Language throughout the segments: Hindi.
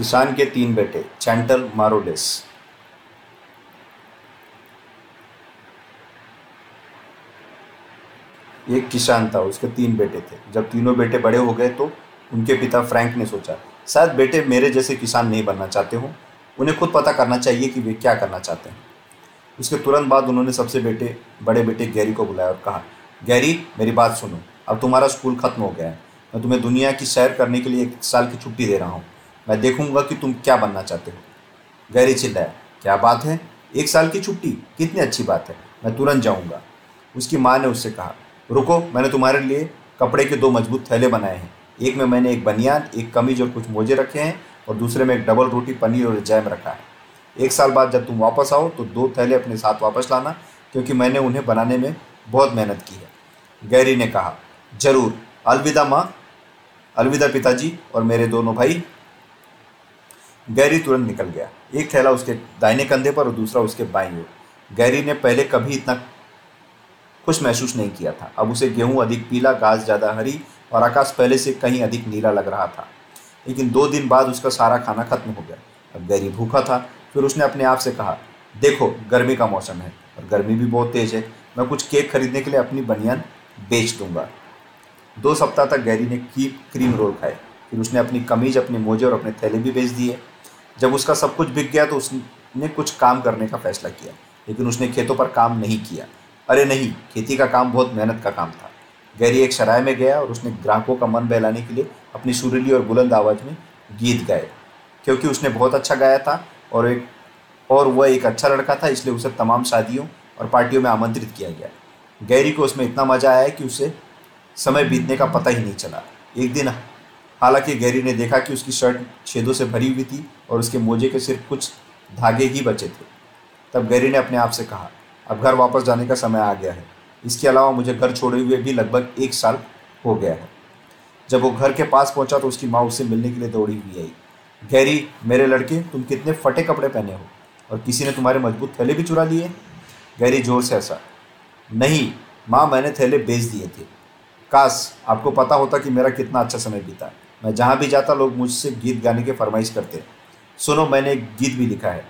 किसान के तीन बेटे, चैंटल मारोलिस। एक किसान था, उसके तीन बेटे थे। जब तीनों बेटे बड़े हो गए तो उनके पिता फ्रैंक ने सोचा, शायद बेटे मेरे जैसे किसान नहीं बनना चाहते हो। उन्हें खुद पता करना चाहिए कि वे क्या करना चाहते हैं। उसके तुरंत बाद उन्होंने सबसे बेटे, बड़े बेटे गैरी को बुलाया और कहा, गैरी, मेरी बात सुनो। अब तुम्हारा स्कूल खत्म हो गया है। मैं तुम्हें दुनिया की सैर करने के लिए एक साल की छुट्टी दे रहा हूँ। मैं देखूँगा कि तुम क्या बनना चाहते हो। गैरी चिल्लाया क्या बात है? एक साल की छुट्टी। कितनी अच्छी बात है। मैं तुरंत जाऊँगा। उसकी माँ ने उससे कहा, रुको, मैंने तुम्हारे लिए कपड़े के दो मज़बूत थैले बनाए हैं। एक में मैंने एक बनियान, एक कमीज और कुछ मोजे रखे हैं और दूसरे में एक डबल रोटी, पनीर और जैम रखा है। एक साल बाद जब तुम वापस आओ तो दो थैले अपने साथ वापस लाना, क्योंकि मैंने उन्हें बनाने में बहुत मेहनत की है। गैरी ने कहा, ज़रूर। अलविदा माँ। अलविदा पिताजी और मेरे दोनों भाई। गैरी तुरंत निकल गया। एक थैला उसके दाहिने कंधे पर और दूसरा उसके बाईं ओर। गैरी ने पहले कभी इतना खुश महसूस नहीं किया था। अब उसे गेहूँ अधिक पीला, घास ज़्यादा हरी और आकाश पहले से कहीं अधिक नीला लग रहा था। लेकिन दो दिन बाद उसका सारा खाना खत्म हो गया। अब गैरी भूखा था, फिर उसने अपने आप से कहा, देखो, गर्मी का मौसम है और गर्मी भी बहुत तेज़ है। मैं कुछ केक खरीदने के लिए अपनी बनियान बेच दूँगा। दो सप्ताह तक गैरी ने की, क्रीम रोल खाए। फिर उसने अपनी कमीज, अपने मोजे और अपने थैले भी बेच दिए। जब उसका सब कुछ बिक गया तो उसने कुछ काम करने का फैसला किया, लेकिन उसने खेतों पर काम नहीं किया। अरे नहीं, खेती का काम बहुत मेहनत का काम था। गैरी एक शराय में गया और उसने ग्राहकों का मन बहलाने के लिए अपनी सुरीली और बुलंद आवाज़ में गीत गाए, क्योंकि उसने बहुत अच्छा गाया था और एक, और वह एक अच्छा लड़का था, इसलिए उसे तमाम शादियों और पार्टियों में आमंत्रित किया गया। गैरी को उसमें इतना मज़ा आया कि उसे समय बीतने का पता ही नहीं चला। एक दिन हालाँकि गैरी ने देखा कि उसकी शर्ट छेदों से भरी हुई थी और उसके मोजे के सिर्फ़ कुछ धागे ही बचे थे। तब गैरी ने अपने आप से कहा, अब घर वापस जाने का समय आ गया है। इसके अलावा मुझे घर छोड़े हुए भी लगभग एक साल हो गया है। जब वो घर के पास पहुँचा तो उसकी माँ उससे मिलने के लिए दौड़ी हुई आई। गैरी, मेरे लड़के, तुम कितने फटे कपड़े पहने हो? और किसी ने तुम्हारे मज़बूत थैले भी चुरा लिए? गैरी ज़ोर से ऐसा नहीं, माँ, मैंने थैले बेच दिए थे। काश, आपको पता होता कि मेरा कितना अच्छा समय बीता। मैं जहाँ भी जाता, लोग मुझसे गीत गाने की फरमाइश करते सुनो, मैंने एक गीत भी लिखा है,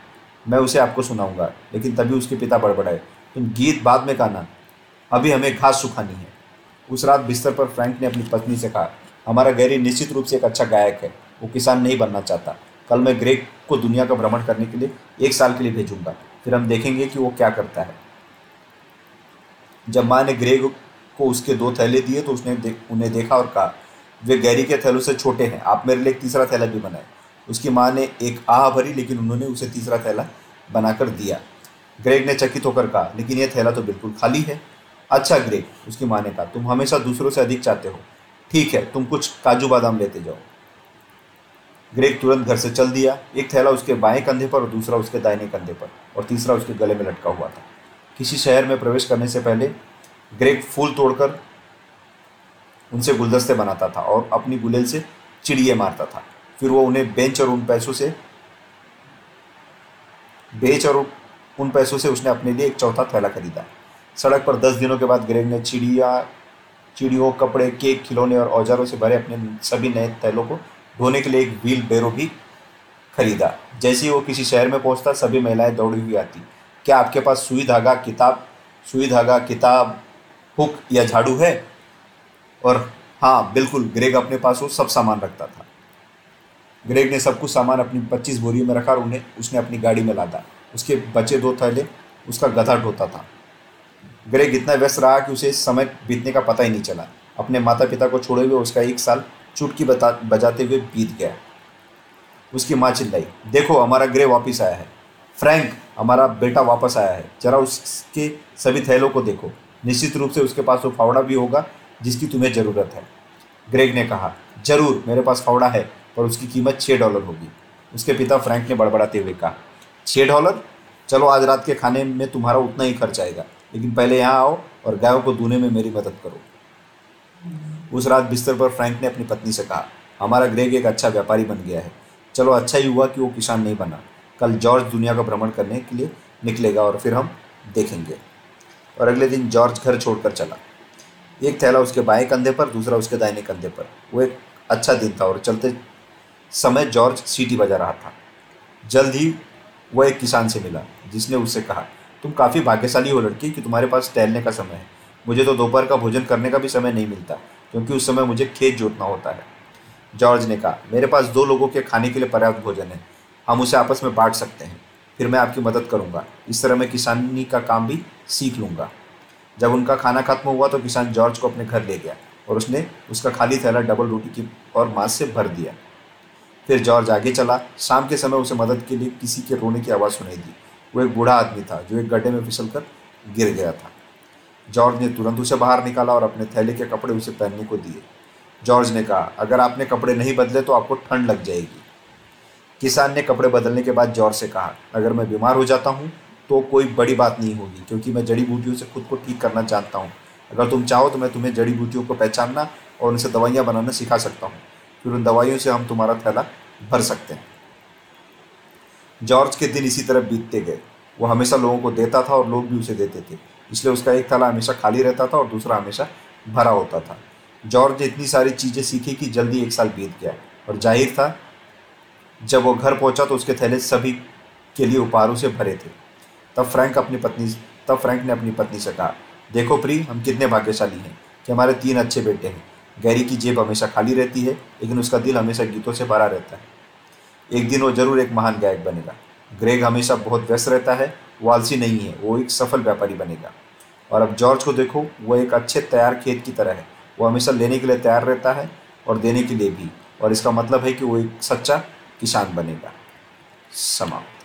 मैं उसे आपको सुनाऊँगा, लेकिन तभी उसके पिता बड़बड़ाए। तुम गीत बाद में गाना, अभी हमें घास सुखानी है। उस रात बिस्तर पर फ्रैंक ने अपनी पत्नी से कहा, हमारा गैरी निश्चित रूप से एक अच्छा गायक है, वो किसान नहीं बनना चाहता। कल मैं ग्रेग को दुनिया का भ्रमण करने के लिए एक साल के लिए भेजूँगा, फिर हम देखेंगे कि वो क्या करता है। जब माँ ने ग्रेग को उसके दो थैले दिए तो उसने उन्हें देखा और कहा वे गैरी के थैलों से छोटे हैं। आप मेरे लिए तीसरा थैला भी बनाए। उसकी माँ ने एक आह भरी, लेकिन उन्होंने उसे तीसरा थैला बनाकर दिया। ग्रेग ने चकित होकर कहा, लेकिन यह थैला तो बिल्कुल खाली है। अच्छा ग्रेग, उसकी माँ ने कहा, तुम हमेशा दूसरों से अधिक चाहते हो। ठीक है, तुम कुछ काजू बादाम लेते जाओ। ग्रेग तुरंत घर से चल दिया। एक थैला उसके बाएँ कंधे पर और दूसरा उसके दाहिने कंधे पर और तीसरा उसके गले में लटका हुआ था। किसी शहर में प्रवेश करने से पहले ग्रेग फूल तोड़कर उनसे गुलदस्ते बनाता था और अपनी गुलेल से चिड़िए मारता था। फिर वो उन्हें बेंच और उन पैसों से बेच और उन पैसों से उसने अपने लिए एक चौथा थैला खरीदा। सड़क पर दस दिनों के बाद ग्रेग ने चिड़िया, चिड़ियों, कपड़े, केक, खिलौने और औजारों से भरे अपने सभी नए थैलों को ढोने के लिए एक व्हील बैरो भी खरीदा। जैसे ही वो किसी शहर में पहुँचता, सभी महिलाएँ दौड़ी हुई आती। क्या आपके पास सुई धागा, किताब, सुई धागा, किताब, हुक या झाड़ू है? और हाँ बिल्कुल ग्रेग अपने पास वो सब सामान रखता था। ग्रेग ने सब कुछ सामान अपनी पच्चीस बोरियों में रखा और उन्हें, उसने अपनी गाड़ी में लादा। उसके बचे दो थैले, उसका गधा ढोता था। ग्रेग इतना व्यस्त रहा कि उसे समय बीतने का पता ही नहीं चला। अपने माता पिता को छोड़े हुए उसका एक साल चुटकी बता, बजाते हुए बीत गया। उसकी माँ चिल्लाई, देखो, हमारा ग्रे वापस आया है। फ्रैंक हमारा बेटा वापस आया है। जरा उसके सभी थैलों को देखो। निश्चित रूप से उसके पास वो फावड़ा भी होगा जिसकी तुम्हें ज़रूरत है। ग्रेग ने कहा, ज़रूर, मेरे पास फावड़ा है, पर उसकी कीमत छः डॉलर होगी। उसके पिता फ्रैंक ने बड़बड़ाते हुए कहा छः डॉलर? चलो, आज रात के खाने में तुम्हारा उतना ही खर्च आएगा, लेकिन पहले यहाँ आओ और गायों को दूने में मेरी मदद करो। उस रात बिस्तर पर फ्रैंक ने अपनी पत्नी से कहा, हमारा ग्रेग एक अच्छा व्यापारी बन गया है। चलो अच्छा ही हुआ कि वो किसान नहीं बना। कल जॉर्ज दुनिया का भ्रमण करने के लिए निकलेगा और फिर हम देखेंगे। और अगले दिन जॉर्ज घर छोड़कर चला। एक थैला उसके बाएँ कंधे पर, दूसरा उसके दाहिने कंधे पर। वो एक अच्छा दिन था और चलते समय जॉर्ज सीटी बजा रहा था। जल्द ही वह एक किसान से मिला, जिसने उससे कहा, तुम काफ़ी भाग्यशाली हो लड़की कि तुम्हारे पास टहलने का समय है। मुझे तो दोपहर का भोजन करने का भी समय नहीं मिलता, क्योंकि उस समय मुझे खेत जोतना होता है। जॉर्ज ने कहा, मेरे पास दो लोगों के खाने के लिए पर्याप्त भोजन है। हम उसे आपस में बांट सकते हैं। फिर मैं आपकी मदद करूँगा। इस तरह मैं किसानी का काम भी सीख लूँगा। जब उनका खाना खत्म हुआ तो किसान जॉर्ज को अपने घर ले गया और उसने उसका खाली थैला डबल रोटी की और मांस से भर दिया। फिर जॉर्ज आगे चला। शाम के समय उसे मदद के लिए किसी के रोने की आवाज़ सुनाई दी। वो एक बूढ़ा आदमी था जो एक गड्ढे में फिसल कर गिर गया था। जॉर्ज ने तुरंत उसे बाहर निकाला और अपने थैले के कपड़े उसे पहनने को दिए। जॉर्ज ने कहा, अगर आपने कपड़े नहीं बदले तो आपको ठंड लग जाएगी। किसान ने कपड़े बदलने के बाद जॉर्ज से कहा, अगर मैं बीमार हो जाता हूँ तो कोई बड़ी बात नहीं होगी, क्योंकि मैं जड़ी बूटियों से खुद को ठीक करना जानता हूँ। अगर तुम चाहो तो मैं तुम्हें जड़ी बूटियों को पहचानना और उनसे दवाइयाँ बनाना सिखा सकता हूँ, फिर उन दवाइयों से हम तुम्हारा थैला भर सकते हैं। जॉर्ज के दिन इसी तरह बीतते गए। वो हमेशा लोगों को देता था और लोग भी उसे देते थे, इसलिए उसका एक थैला हमेशा खाली रहता था और दूसरा हमेशा भरा होता था। जॉर्ज ने इतनी सारी चीज़ें सीखी कि जल्दी एक साल बीत गया और ज़ाहिर था, जब वो घर पहुँचा तो उसके थैले सभी के लिए उपहारों से भरे थे। तब फ्रैंक अपनी पत्नी तब फ्रैंक ने अपनी पत्नी से कहा, देखो प्री हम कितने भाग्यशाली हैं कि हमारे तीन अच्छे बेटे हैं। गैरी की जेब हमेशा खाली रहती है, लेकिन उसका दिल हमेशा गीतों से भरा रहता है। एक दिन वो ज़रूर एक महान गायक बनेगा। ग्रेग हमेशा बहुत व्यस्त रहता है वो नहीं है, वो एक सफल व्यापारी बनेगा। और अब जॉर्ज को देखो, वो एक अच्छे तैयार खेत की तरह है। वो हमेशा लेने के लिए तैयार रहता है और देने के लिए भी। और इसका मतलब है कि वो एक सच्चा किसान बनेगा। समाप्त।